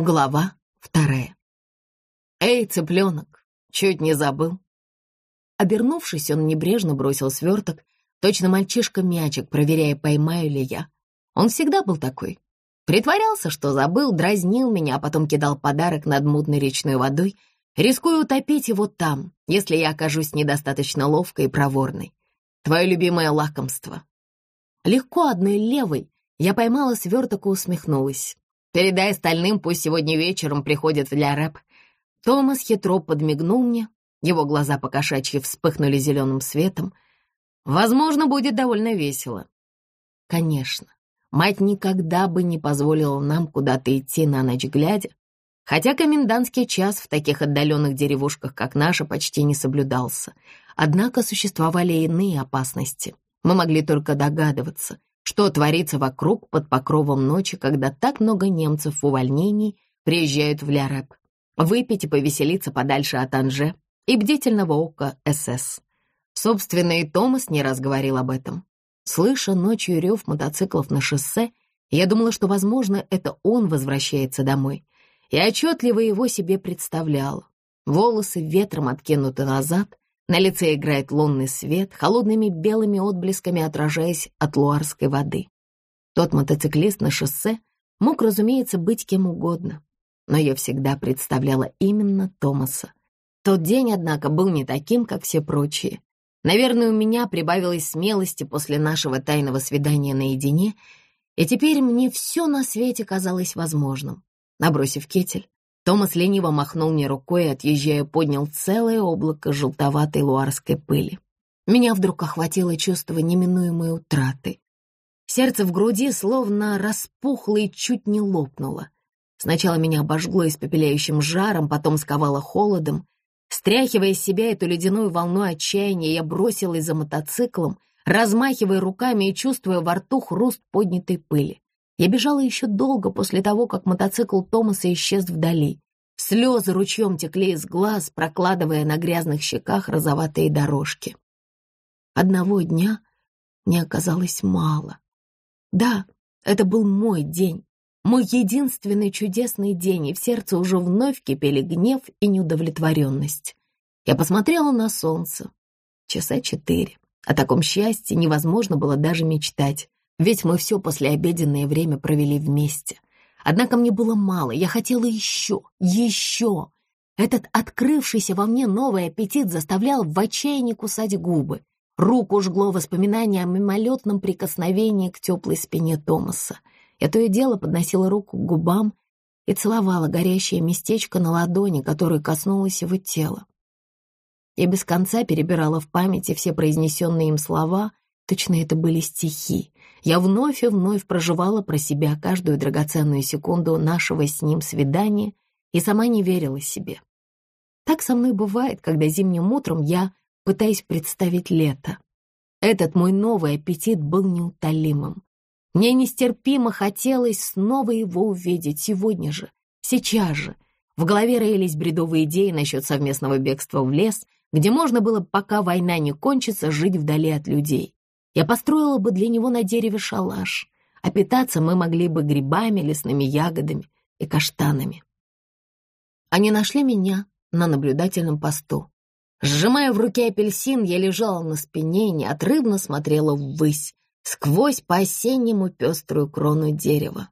Глава вторая. «Эй, цыпленок, чуть не забыл». Обернувшись, он небрежно бросил сверток, точно мальчишка-мячик, проверяя, поймаю ли я. Он всегда был такой. Притворялся, что забыл, дразнил меня, а потом кидал подарок над мутной речной водой, рискуя утопить его там, если я окажусь недостаточно ловкой и проворной. Твое любимое лакомство. Легко одной левой я поймала сверток и усмехнулась. Передай остальным, пусть сегодня вечером приходят для рэп. Томас хитро подмигнул мне, его глаза покошачьи вспыхнули зеленым светом. Возможно, будет довольно весело. Конечно, мать никогда бы не позволила нам куда-то идти на ночь глядя, хотя комендантский час в таких отдаленных деревушках, как наша, почти не соблюдался. Однако существовали иные опасности. Мы могли только догадываться, что творится вокруг под покровом ночи, когда так много немцев в увольнении приезжают в Ля-Рэп. Выпить и повеселиться подальше от Анже и бдительного ока СС. Собственно, и Томас не раз говорил об этом. Слыша ночью рев мотоциклов на шоссе, я думала, что, возможно, это он возвращается домой. И отчетливо его себе представляла. Волосы ветром откинуты назад, на лице играет лунный свет, холодными белыми отблесками отражаясь от луарской воды. Тот мотоциклист на шоссе мог, разумеется, быть кем угодно, но я всегда представляла именно Томаса. Тот день, однако, был не таким, как все прочие. Наверное, у меня прибавилось смелости после нашего тайного свидания наедине, и теперь мне все на свете казалось возможным. Набросив кетель, Томас лениво махнул мне рукой и, отъезжая, поднял целое облако желтоватой луарской пыли. Меня вдруг охватило чувство неминуемой утраты. Сердце в груди словно распухло и чуть не лопнуло. Сначала меня обожгло испепеляющим жаром, потом сковало холодом. Стряхивая из себя эту ледяную волну отчаяния, я бросилась за мотоциклом, размахивая руками и чувствуя во рту хруст поднятой пыли. Я бежала еще долго после того, как мотоцикл Томаса исчез вдали. Слезы ручьем текли из глаз, прокладывая на грязных щеках розоватые дорожки. Одного дня мне оказалось мало. Да, это был мой день, мой единственный чудесный день, и в сердце уже вновь кипели гнев и неудовлетворенность. Я посмотрела на солнце. Часа четыре. О таком счастье невозможно было даже мечтать. Ведь мы все послеобеденное время провели вместе. Однако мне было мало, я хотела еще, еще. Этот открывшийся во мне новый аппетит заставлял в отчаянии кусать губы. Руку жгло воспоминание о мимолетном прикосновении к теплой спине Томаса. Я то и дело подносила руку к губам и целовала горящее местечко на ладони, которое коснулось его тела. Я без конца перебирала в памяти все произнесенные им слова, точно это были стихи, я вновь и вновь проживала про себя каждую драгоценную секунду нашего с ним свидания и сама не верила себе. Так со мной бывает, когда зимним утром я пытаюсь представить лето. Этот мой новый аппетит был неутолимым. Мне нестерпимо хотелось снова его увидеть сегодня же, сейчас же. В голове роились бредовые идеи насчет совместного бегства в лес, где можно было, пока война не кончится, жить вдали от людей. Я построила бы для него на дереве шалаш, а питаться мы могли бы грибами, лесными ягодами и каштанами. Они нашли меня на наблюдательном посту. Сжимая в руке апельсин, я лежала на спине и неотрывно смотрела ввысь, сквозь по-осеннему пеструю крону дерева.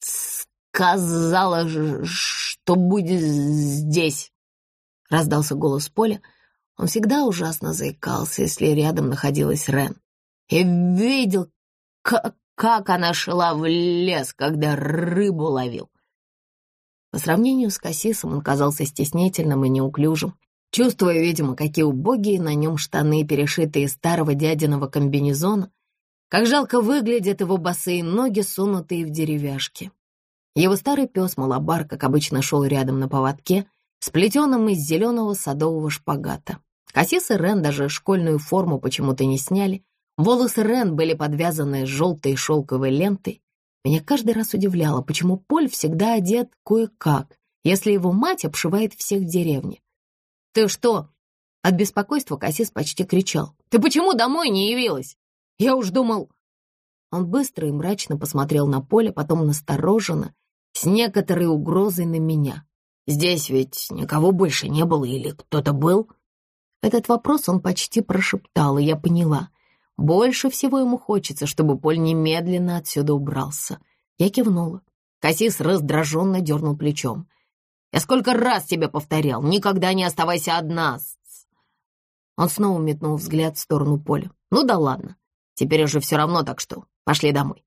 «Сказала, что будет здесь!» — раздался голос Поля. Он всегда ужасно заикался, если рядом находилась Рен и видел, как, как она шла в лес, когда рыбу ловил. По сравнению с Кассисом он казался стеснительным и неуклюжим, чувствуя, видимо, какие убогие на нем штаны, перешитые старого дядиного комбинезона, как жалко выглядят его босые ноги, сунутые в деревяшки. Его старый пес Малабар, как обычно, шел рядом на поводке, сплетенном из зеленого садового шпагата. Кассис и Рен даже школьную форму почему-то не сняли, Волосы Рен были подвязаны желтой шелковой лентой. Меня каждый раз удивляло, почему Поль всегда одет кое-как, если его мать обшивает всех в деревне. «Ты что?» От беспокойства Кассис почти кричал. «Ты почему домой не явилась? Я уж думал...» Он быстро и мрачно посмотрел на Поля, потом настороженно, с некоторой угрозой на меня. «Здесь ведь никого больше не было или кто-то был?» Этот вопрос он почти прошептал, и я поняла. Больше всего ему хочется, чтобы Поль немедленно отсюда убрался. Я кивнула. Кассис раздраженно дернул плечом. «Я сколько раз тебе повторял, никогда не оставайся одна!» Он снова метнул взгляд в сторону Поля. «Ну да ладно, теперь уже все равно, так что пошли домой.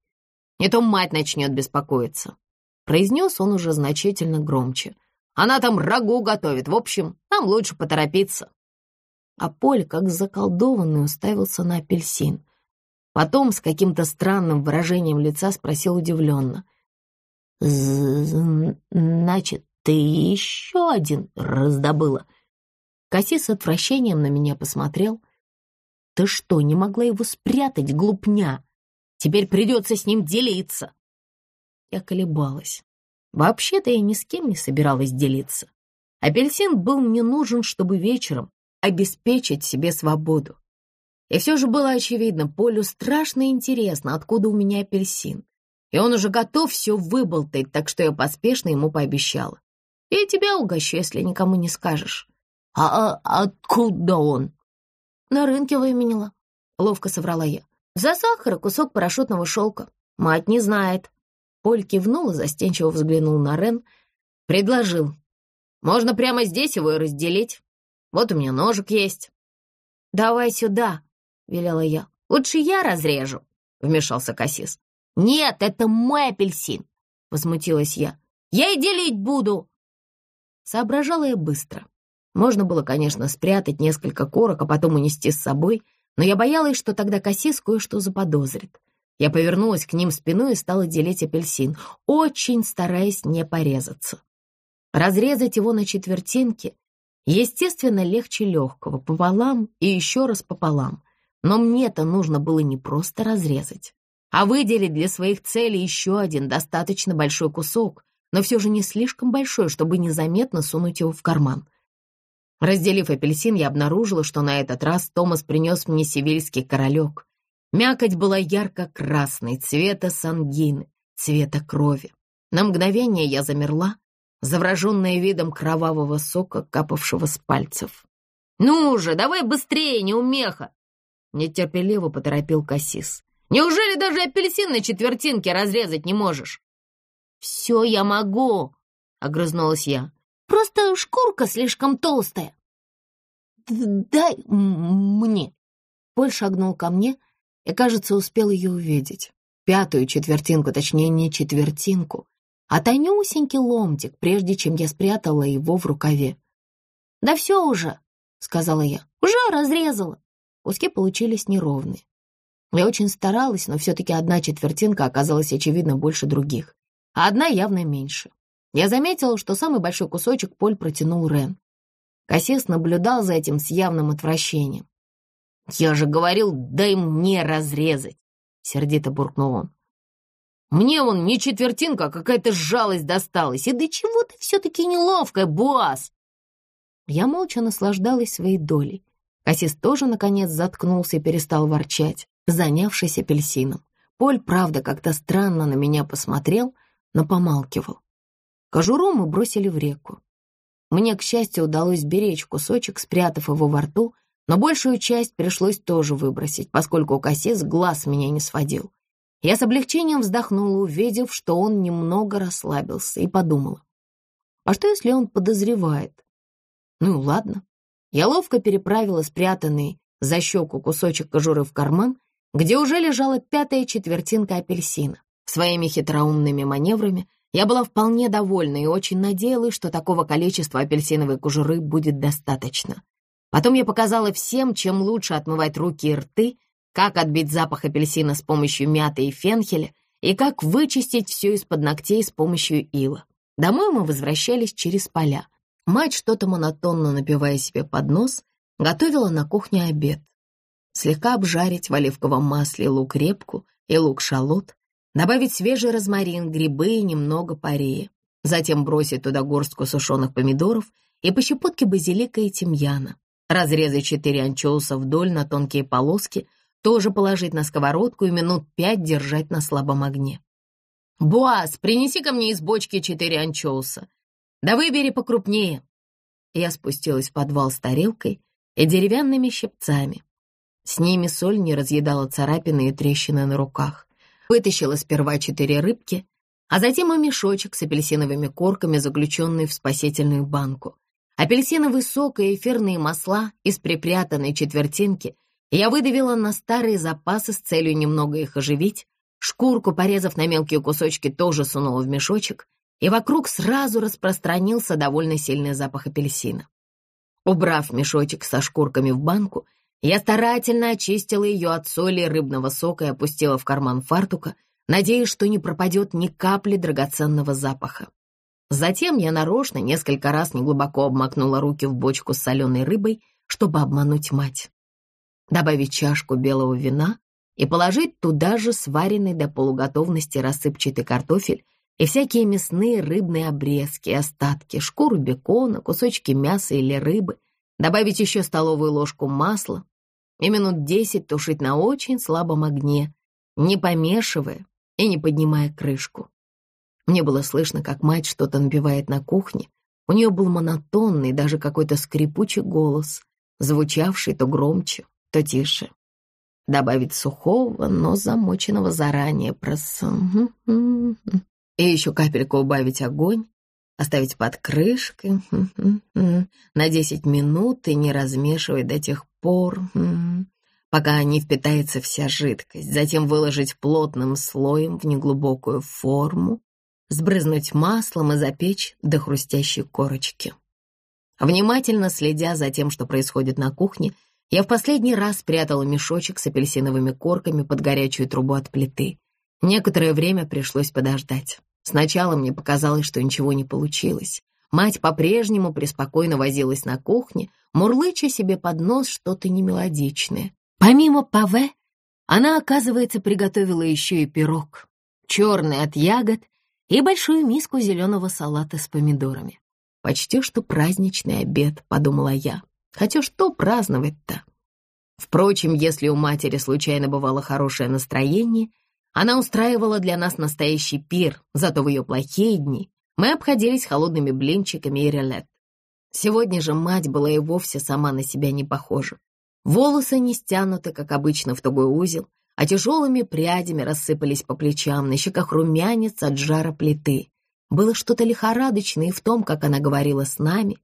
Не то мать начнет беспокоиться». Произнес он уже значительно громче. «Она там рагу готовит, в общем, нам лучше поторопиться» а Поль, как заколдованный, уставился на апельсин. Потом с каким-то странным выражением лица спросил удивленно. «Значит, ты еще один раздобыла?» Кассис с отвращением на меня посмотрел. «Ты что, не могла его спрятать, глупня? Теперь придется с ним делиться!» Я колебалась. Вообще-то я ни с кем не собиралась делиться. Апельсин был мне нужен, чтобы вечером обеспечить себе свободу. И все же было очевидно, Полю страшно интересно, откуда у меня апельсин. И он уже готов все выболтать, так что я поспешно ему пообещала. Я тебя угощу, если никому не скажешь. А, а откуда он? На рынке выменила, ловко соврала я. За сахар и кусок парашютного шелка. Мать не знает. Поль кивнул и застенчиво взглянул на Рен. Предложил. Можно прямо здесь его и разделить. Вот у меня ножик есть». «Давай сюда», — велела я. «Лучше я разрежу», — вмешался Кассис. «Нет, это мой апельсин», — возмутилась я. «Я и делить буду». Соображала я быстро. Можно было, конечно, спрятать несколько корок, а потом унести с собой, но я боялась, что тогда Кассис кое-что заподозрит. Я повернулась к ним спиной и стала делить апельсин, очень стараясь не порезаться. Разрезать его на четвертинки Естественно, легче легкого, пополам и еще раз пополам. Но мне-то нужно было не просто разрезать, а выделить для своих целей еще один достаточно большой кусок, но все же не слишком большой, чтобы незаметно сунуть его в карман. Разделив апельсин, я обнаружила, что на этот раз Томас принес мне сивильский королек. Мякоть была ярко-красной, цвета сангины, цвета крови. На мгновение я замерла, завраженная видом кровавого сока, капавшего с пальцев. «Ну же, давай быстрее, неумеха!» Нетерпеливо поторопил Кассис. «Неужели даже апельсин на четвертинке разрезать не можешь?» «Все я могу!» — огрызнулась я. «Просто шкурка слишком толстая». «Дай мне!» Поль шагнул ко мне и, кажется, успел ее увидеть. Пятую четвертинку, точнее, не четвертинку, а тонюсенький ломтик, прежде чем я спрятала его в рукаве. «Да все уже», — сказала я, — «уже разрезала». Куски получились неровные. Я очень старалась, но все-таки одна четвертинка оказалась, очевидно, больше других, а одна явно меньше. Я заметила, что самый большой кусочек Поль протянул Рен. Кассис наблюдал за этим с явным отвращением. «Я же говорил, дай мне разрезать!» — сердито буркнул он. Мне вон не четвертинка, а какая-то жалость досталась. И до чего ты все-таки неловкая, Буаз!» Я молча наслаждалась своей долей. Кассис тоже, наконец, заткнулся и перестал ворчать, занявшись апельсином. Поль, правда, как-то странно на меня посмотрел, но помалкивал. Кожуру мы бросили в реку. Мне, к счастью, удалось беречь кусочек, спрятав его во рту, но большую часть пришлось тоже выбросить, поскольку Кассис глаз меня не сводил. Я с облегчением вздохнула, увидев, что он немного расслабился, и подумала. А что, если он подозревает? Ну, ладно. Я ловко переправила спрятанный за щеку кусочек кожуры в карман, где уже лежала пятая четвертинка апельсина. Своими хитроумными маневрами я была вполне довольна и очень надеялась, что такого количества апельсиновой кожуры будет достаточно. Потом я показала всем, чем лучше отмывать руки и рты, как отбить запах апельсина с помощью мяты и фенхеля и как вычистить все из-под ногтей с помощью ила. Домой мы возвращались через поля. Мать, что-то монотонно напивая себе под нос, готовила на кухне обед. Слегка обжарить в оливковом масле лук-репку и лук-шалот, добавить свежий розмарин, грибы и немного парея, затем бросить туда горстку сушеных помидоров и по щепотке базилика и тимьяна, разрезать четыре анчоуса вдоль на тонкие полоски, тоже положить на сковородку и минут пять держать на слабом огне. «Буаз, принеси ко мне из бочки четыре анчоуса. Да выбери покрупнее». Я спустилась в подвал с тарелкой и деревянными щипцами. С ними соль не разъедала царапины и трещины на руках. Вытащила сперва четыре рыбки, а затем и мешочек с апельсиновыми корками, заключенный в спасительную банку. Апельсиновый сок и эфирные масла из припрятанной четвертинки я выдавила на старые запасы с целью немного их оживить, шкурку, порезав на мелкие кусочки, тоже сунула в мешочек, и вокруг сразу распространился довольно сильный запах апельсина. Убрав мешочек со шкурками в банку, я старательно очистила ее от соли и рыбного сока и опустила в карман фартука, надеясь, что не пропадет ни капли драгоценного запаха. Затем я нарочно несколько раз неглубоко обмакнула руки в бочку с соленой рыбой, чтобы обмануть мать. Добавить чашку белого вина и положить туда же сваренный до полуготовности рассыпчатый картофель и всякие мясные рыбные обрезки, остатки, шкуру бекона, кусочки мяса или рыбы, добавить еще столовую ложку масла и минут десять тушить на очень слабом огне, не помешивая и не поднимая крышку. Мне было слышно, как мать что-то набивает на кухне. У нее был монотонный, даже какой-то скрипучий голос, звучавший то громче, то тише. Добавить сухого, но замоченного заранее прос... И еще капельку убавить огонь, оставить под крышкой на 10 минут и не размешивать до тех пор, пока не впитается вся жидкость. Затем выложить плотным слоем в неглубокую форму, сбрызнуть маслом и запечь до хрустящей корочки. Внимательно следя за тем, что происходит на кухне, я в последний раз спрятала мешочек с апельсиновыми корками под горячую трубу от плиты. Некоторое время пришлось подождать. Сначала мне показалось, что ничего не получилось. Мать по-прежнему преспокойно возилась на кухне, мурлыча себе под нос что-то немелодичное. Помимо паве, она, оказывается, приготовила еще и пирог, черный от ягод и большую миску зеленого салата с помидорами. Почти что праздничный обед, подумала я. Хотя что праздновать-то? Впрочем, если у матери случайно бывало хорошее настроение, она устраивала для нас настоящий пир, зато в ее плохие дни мы обходились холодными блинчиками и релет. Сегодня же мать была и вовсе сама на себя не похожа. Волосы не стянуты, как обычно, в тугой узел, а тяжелыми прядями рассыпались по плечам, на щеках румянец от жара плиты. Было что-то лихорадочное и в том, как она говорила с нами,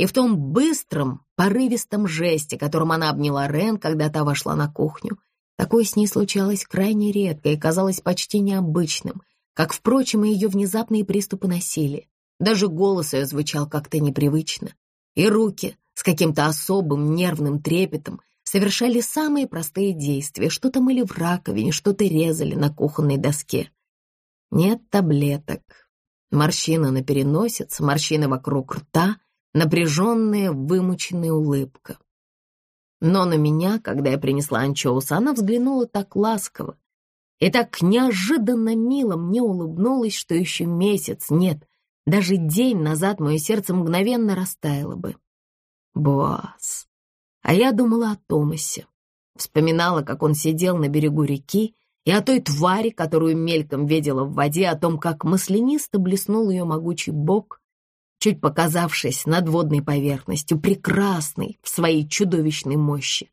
и в том быстром, порывистом жесте, которым она обняла Рен, когда та вошла на кухню. Такое с ней случалось крайне редко и казалось почти необычным, как, впрочем, и ее внезапные приступы насилия. Даже голос ее звучал как-то непривычно, и руки с каким-то особым нервным трепетом совершали самые простые действия, что-то мыли в раковине, что-то резали на кухонной доске. Нет таблеток. Морщина на переносице, морщины вокруг рта, напряженная, вымученная улыбка. Но на меня, когда я принесла анчоус, она взглянула так ласково и так неожиданно мило мне улыбнулась, что еще месяц, нет, даже день назад мое сердце мгновенно растаяло бы. Буас, а я думала о Томасе. Вспоминала, как он сидел на берегу реки, и о той твари, которую мельком видела в воде, о том, как маслянисто блеснул ее могучий бок, чуть показавшись над водной поверхностью, прекрасной в своей чудовищной мощи.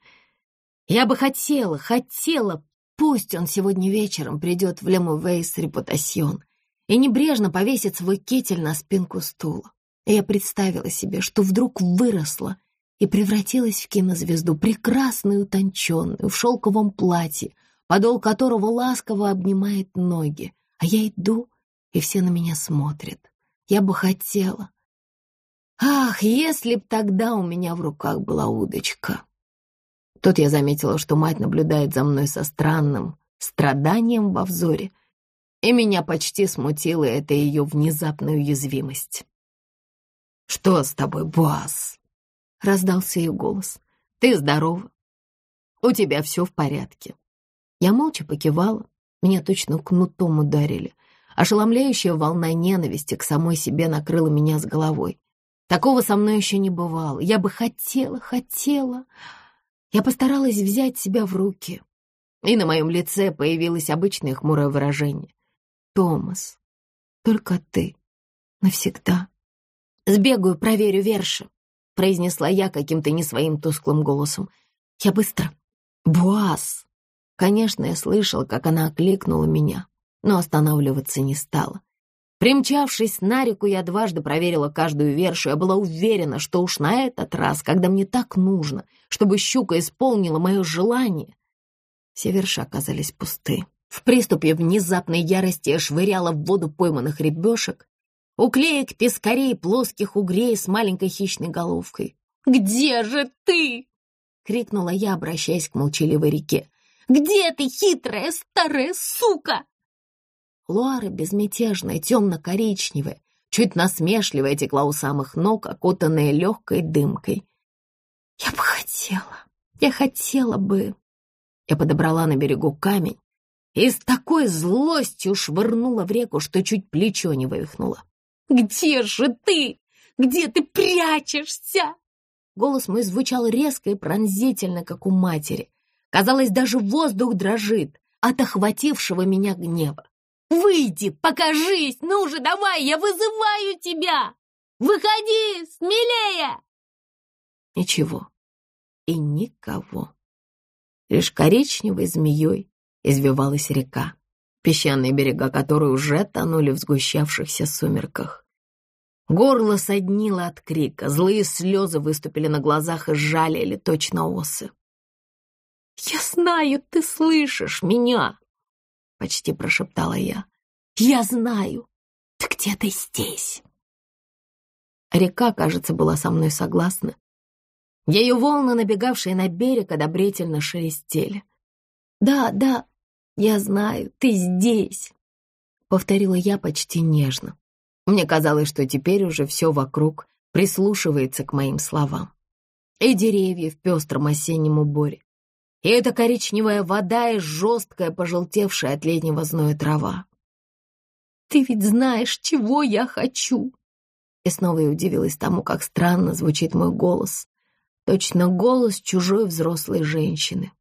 Я бы хотела, хотела, пусть он сегодня вечером придет в Лемувейс Репутасьон и небрежно повесит свой китель на спинку стула. Я представила себе, что вдруг выросла и превратилась в кинозвезду, прекрасную, утонченную, в шелковом платье, подол которого ласково обнимает ноги. А я иду, и все на меня смотрят. Я бы хотела. Ах, если б тогда у меня в руках была удочка. Тут я заметила, что мать наблюдает за мной со странным страданием во взоре, и меня почти смутила эта ее внезапная уязвимость. «Что с тобой, Буаз?» — раздался ее голос. «Ты здорова? У тебя все в порядке?» Я молча покивала, меня точно кнутом ударили. Ошеломляющая волна ненависти к самой себе накрыла меня с головой. Такого со мной еще не бывало. Я бы хотела, хотела. Я постаралась взять себя в руки, и на моем лице появилось обычное хмурое выражение. Томас. Только ты. Навсегда. Сбегаю, проверю верши, произнесла я каким-то не своим тусклым голосом. Я быстро. Буаз. Конечно, я слышал, как она окликнула меня, но останавливаться не стала. Примчавшись на реку, я дважды проверила каждую вершу. Я была уверена, что уж на этот раз, когда мне так нужно, чтобы щука исполнила мое желание, все верши оказались пусты. В приступе внезапной ярости я швыряла в воду пойманных ребешек, уклеек, пескарей, плоских угрей с маленькой хищной головкой. «Где же ты?» — крикнула я, обращаясь к молчаливой реке. «Где ты, хитрая старая сука?» Луара, безмятежная, темно-коричневая, чуть насмешливая, текла у самых ног, окутанная легкой дымкой. «Я бы хотела, я хотела бы...» Я подобрала на берегу камень и с такой злостью швырнула в реку, что чуть плечо не вывихнуло. «Где же ты? Где ты прячешься?» Голос мой звучал резко и пронзительно, как у матери. Казалось, даже воздух дрожит от охватившего меня гнева. Выйди, покажись, ну же, давай, я вызываю тебя! Выходи, смелее!» Ничего и никого. Лишь коричневой змеей извивалась река, песчаные берега которой уже тонули в сгущавшихся сумерках. Горло соднило от крика, злые слезы выступили на глазах и жалили точно осы. «Я знаю, ты слышишь меня!» — почти прошептала я. «Я знаю! Ты где-то здесь!» Река, кажется, была со мной согласна. Ее волны, набегавшие на берег, одобрительно шелестели. «Да, да, я знаю, ты здесь!» — повторила я почти нежно. Мне казалось, что теперь уже все вокруг прислушивается к моим словам. И деревья в пестром осеннем уборе, и эта коричневая вода и жесткая, пожелтевшая от летнего зноя трава. «Ты ведь знаешь, чего я хочу!» И снова я удивилась тому, как странно звучит мой голос. Точно голос чужой взрослой женщины.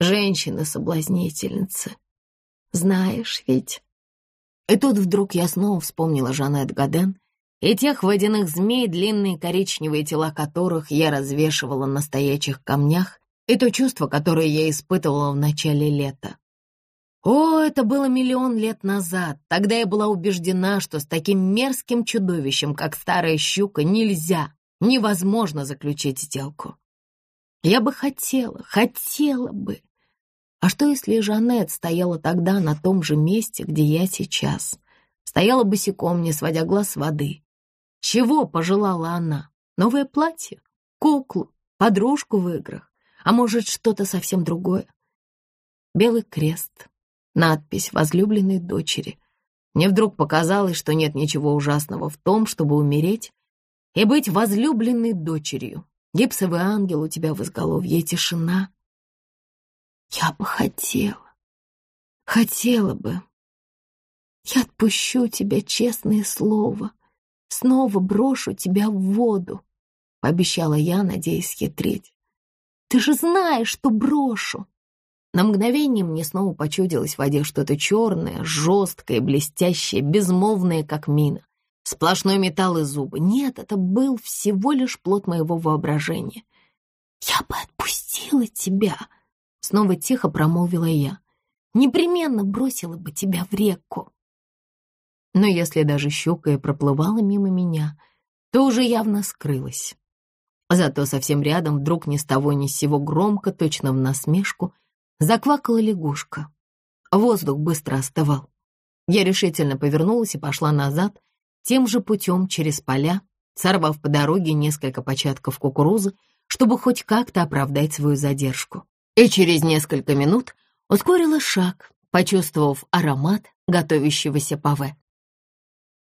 Женщины-соблазнительницы. Знаешь ведь... И тут вдруг я снова вспомнила Жанет Гаден и тех водяных змей, длинные коричневые тела которых я развешивала на стоячих камнях и то чувство, которое я испытывала в начале лета. О, это было миллион лет назад. Тогда я была убеждена, что с таким мерзким чудовищем, как старая щука, нельзя, невозможно заключить сделку. Я бы хотела, хотела бы. А что, если Жанет стояла тогда на том же месте, где я сейчас? Стояла босиком, не сводя глаз с воды. Чего пожелала она? Новое платье? Куклу? Подружку в играх? А может, что-то совсем другое. Белый крест, надпись возлюбленной дочери. Мне вдруг показалось, что нет ничего ужасного в том, чтобы умереть и быть возлюбленной дочерью. Гипсовый ангел у тебя в изголовье, тишина. Я бы хотела, хотела бы. Я отпущу тебя, честное слово, снова брошу тебя в воду, — пообещала я, надеясь хитрить. Ты же знаешь, что брошу!» На мгновение мне снова почудилось в воде что-то черное, жесткое, блестящее, безмолвное, как мина. Сплошной металл и зубы. Нет, это был всего лишь плод моего воображения. «Я бы отпустила тебя!» Снова тихо промолвила я. «Непременно бросила бы тебя в реку!» Но если даже щука и проплывала мимо меня, то уже явно скрылась. Зато совсем рядом вдруг ни с того ни с сего громко, точно в насмешку, заквакала лягушка. Воздух быстро остывал. Я решительно повернулась и пошла назад, тем же путем через поля, сорвав по дороге несколько початков кукурузы, чтобы хоть как-то оправдать свою задержку. И через несколько минут ускорила шаг, почувствовав аромат готовящегося паве.